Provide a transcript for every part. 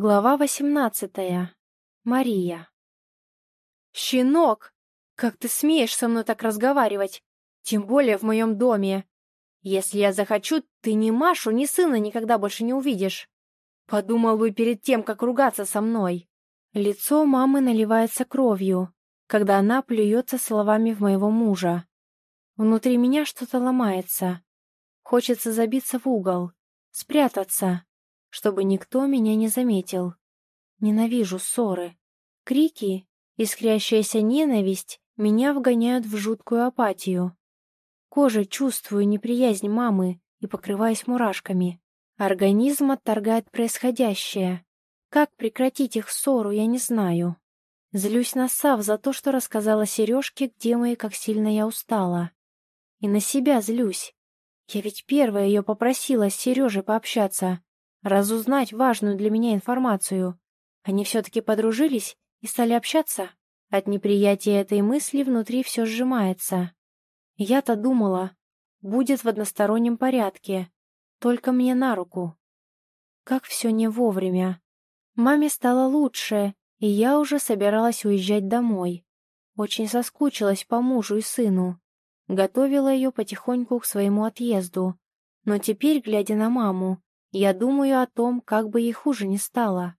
Глава восемнадцатая. Мария. «Щенок! Как ты смеешь со мной так разговаривать? Тем более в моем доме. Если я захочу, ты ни Машу, ни сына никогда больше не увидишь. Подумал бы перед тем, как ругаться со мной». Лицо мамы наливается кровью, когда она плюется словами в моего мужа. Внутри меня что-то ломается. Хочется забиться в угол, спрятаться чтобы никто меня не заметил. Ненавижу ссоры. Крики, искрящаяся ненависть меня вгоняют в жуткую апатию. Кожей чувствую неприязнь мамы и покрываюсь мурашками. Организм отторгает происходящее. Как прекратить их ссору, я не знаю. Злюсь на Сав за то, что рассказала Сережке, где мы и как сильно я устала. И на себя злюсь. Я ведь первая ее попросила с Сережей пообщаться разузнать важную для меня информацию. Они все-таки подружились и стали общаться? От неприятия этой мысли внутри все сжимается. Я-то думала, будет в одностороннем порядке, только мне на руку. Как все не вовремя. Маме стало лучше, и я уже собиралась уезжать домой. Очень соскучилась по мужу и сыну. Готовила ее потихоньку к своему отъезду. Но теперь, глядя на маму, я думаю о том, как бы ей хуже не стало.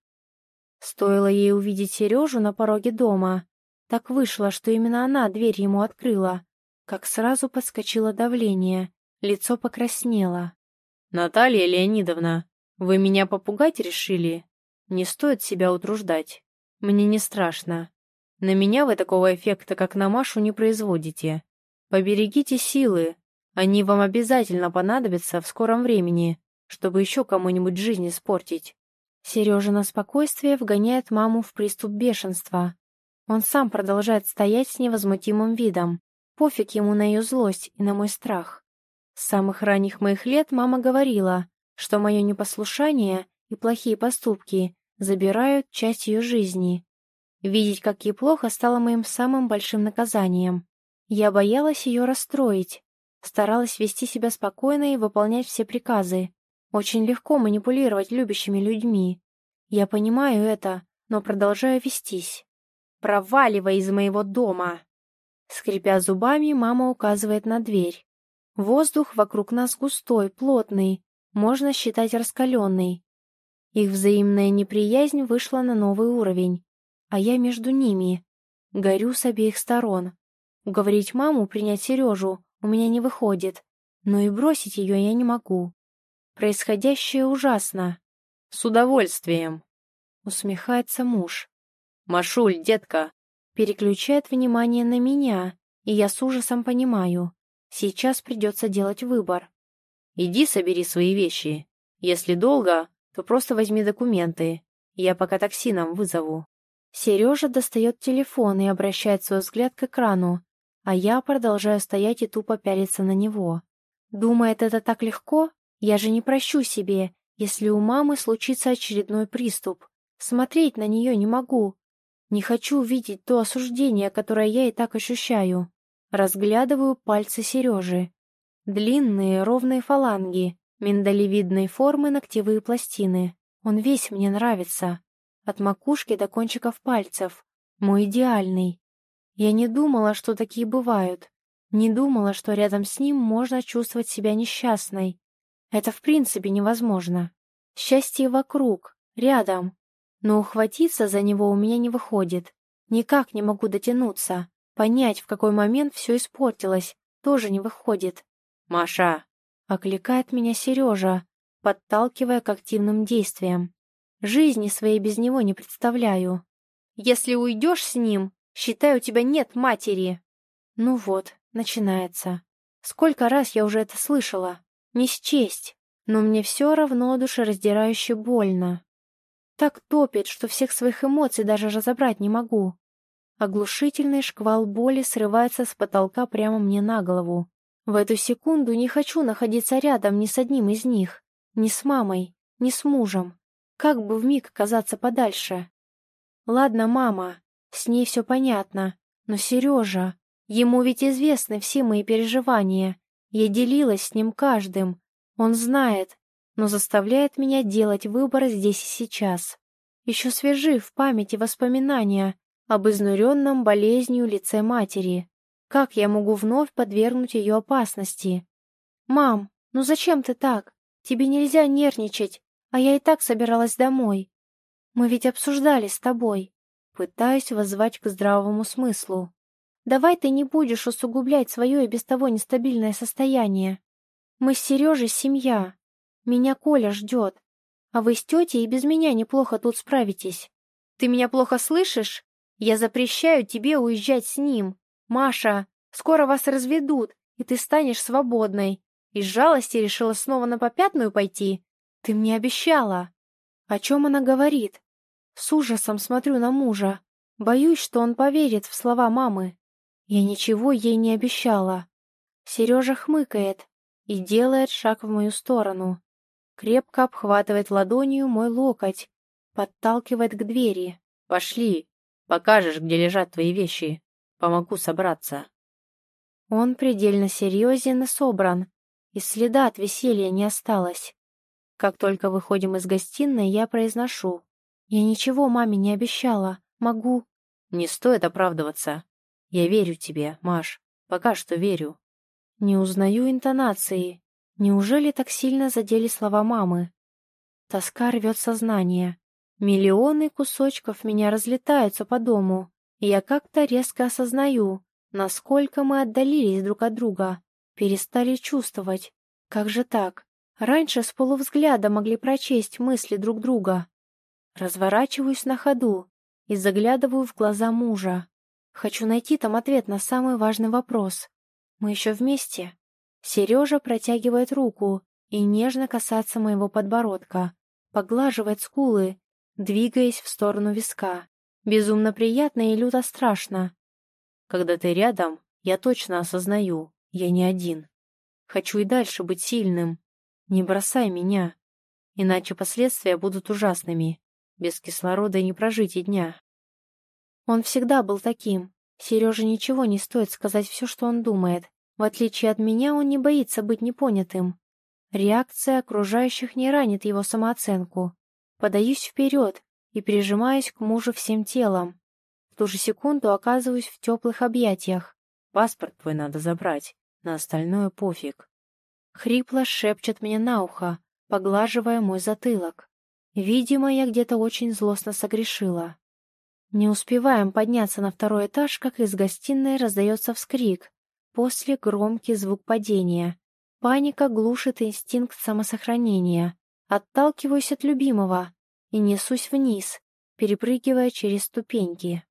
Стоило ей увидеть Сережу на пороге дома. Так вышло, что именно она дверь ему открыла. Как сразу подскочило давление, лицо покраснело. «Наталья Леонидовна, вы меня попугать решили? Не стоит себя утруждать. Мне не страшно. На меня вы такого эффекта, как на Машу, не производите. Поберегите силы. Они вам обязательно понадобятся в скором времени чтобы еще кому-нибудь жизнь испортить. Сережина спокойствие вгоняет маму в приступ бешенства. Он сам продолжает стоять с невозмутимым видом. Пофиг ему на ее злость и на мой страх. С самых ранних моих лет мама говорила, что мое непослушание и плохие поступки забирают часть ее жизни. Видеть, как ей плохо, стало моим самым большим наказанием. Я боялась ее расстроить, старалась вести себя спокойно и выполнять все приказы, очень легко манипулировать любящими людьми. Я понимаю это, но продолжаю вестись. «Проваливай из моего дома!» Скрипя зубами, мама указывает на дверь. Воздух вокруг нас густой, плотный, можно считать раскаленный. Их взаимная неприязнь вышла на новый уровень, а я между ними. Горю с обеих сторон. Уговорить маму принять Сережу у меня не выходит, но и бросить ее я не могу. Происходящее ужасно. С удовольствием. Усмехается муж. Машуль, детка. Переключает внимание на меня, и я с ужасом понимаю. Сейчас придется делать выбор. Иди собери свои вещи. Если долго, то просто возьми документы. Я пока такси нам вызову. Сережа достает телефон и обращает свой взгляд к экрану, а я продолжаю стоять и тупо пялиться на него. Думает, это так легко? Я же не прощу себе, если у мамы случится очередной приступ. Смотреть на нее не могу. Не хочу увидеть то осуждение, которое я и так ощущаю. Разглядываю пальцы Сережи. Длинные ровные фаланги, миндалевидной формы ногтевые пластины. Он весь мне нравится. От макушки до кончиков пальцев. Мой идеальный. Я не думала, что такие бывают. Не думала, что рядом с ним можно чувствовать себя несчастной. Это в принципе невозможно. Счастье вокруг, рядом. Но ухватиться за него у меня не выходит. Никак не могу дотянуться. Понять, в какой момент все испортилось, тоже не выходит. «Маша!» — окликает меня Сережа, подталкивая к активным действиям. Жизни своей без него не представляю. Если уйдешь с ним, считай, у тебя нет матери. Ну вот, начинается. Сколько раз я уже это слышала не счесть, но мне все равно душераздирающе больно. Так топит, что всех своих эмоций даже разобрать не могу. Оглушительный шквал боли срывается с потолка прямо мне на голову. В эту секунду не хочу находиться рядом ни с одним из них, ни с мамой, ни с мужем. Как бы вмиг оказаться подальше. Ладно, мама, с ней все понятно, но Сережа, ему ведь известны все мои переживания, я делилась с ним каждым. Он знает, но заставляет меня делать выбор здесь и сейчас. Еще свежи в памяти воспоминания об изнуренном болезнью лице матери. Как я могу вновь подвергнуть ее опасности? «Мам, ну зачем ты так? Тебе нельзя нервничать, а я и так собиралась домой. Мы ведь обсуждали с тобой». Пытаюсь воззвать к здравому смыслу. «Давай ты не будешь усугублять свое и без того нестабильное состояние. Мы с Сережей семья. Меня Коля ждет. А вы с тетей и без меня неплохо тут справитесь. Ты меня плохо слышишь? Я запрещаю тебе уезжать с ним. Маша, скоро вас разведут, и ты станешь свободной. Из жалости решила снова на попятную пойти? Ты мне обещала. О чем она говорит? С ужасом смотрю на мужа. Боюсь, что он поверит в слова мамы. Я ничего ей не обещала. Сережа хмыкает и делает шаг в мою сторону. Крепко обхватывает ладонью мой локоть, подталкивает к двери. «Пошли, покажешь, где лежат твои вещи. Помогу собраться». Он предельно серьезен и собран, и следа от веселья не осталось. Как только выходим из гостиной, я произношу. Я ничего маме не обещала. Могу. Не стоит оправдываться. Я верю тебе, Маш. Пока что верю. Не узнаю интонации. Неужели так сильно задели слова мамы? Тоска рвет сознание. Миллионы кусочков меня разлетаются по дому, и я как-то резко осознаю, насколько мы отдалились друг от друга, перестали чувствовать. Как же так? Раньше с полувзгляда могли прочесть мысли друг друга. Разворачиваюсь на ходу и заглядываю в глаза мужа. Хочу найти там ответ на самый важный вопрос. Мы еще вместе? Сережа протягивает руку и нежно касается моего подбородка, поглаживает скулы, двигаясь в сторону виска. Безумно приятно и люто страшно. Когда ты рядом, я точно осознаю, я не один. Хочу и дальше быть сильным. Не бросай меня, иначе последствия будут ужасными. Без кислорода не прожить и дня. Он всегда был таким. Сереже ничего не стоит сказать все, что он думает. В отличие от меня, он не боится быть непонятым. Реакция окружающих не ранит его самооценку. Подаюсь вперед и прижимаюсь к мужу всем телом. В ту же секунду оказываюсь в теплых объятиях. Паспорт твой надо забрать, на остальное пофиг. Хрипло шепчет мне на ухо, поглаживая мой затылок. Видимо, я где-то очень злостно согрешила. Не успеваем подняться на второй этаж, как из гостиной раздается вскрик, После громкий звук падения. Паника глушит инстинкт самосохранения. Отталкиваюсь от любимого и несусь вниз, перепрыгивая через ступеньки.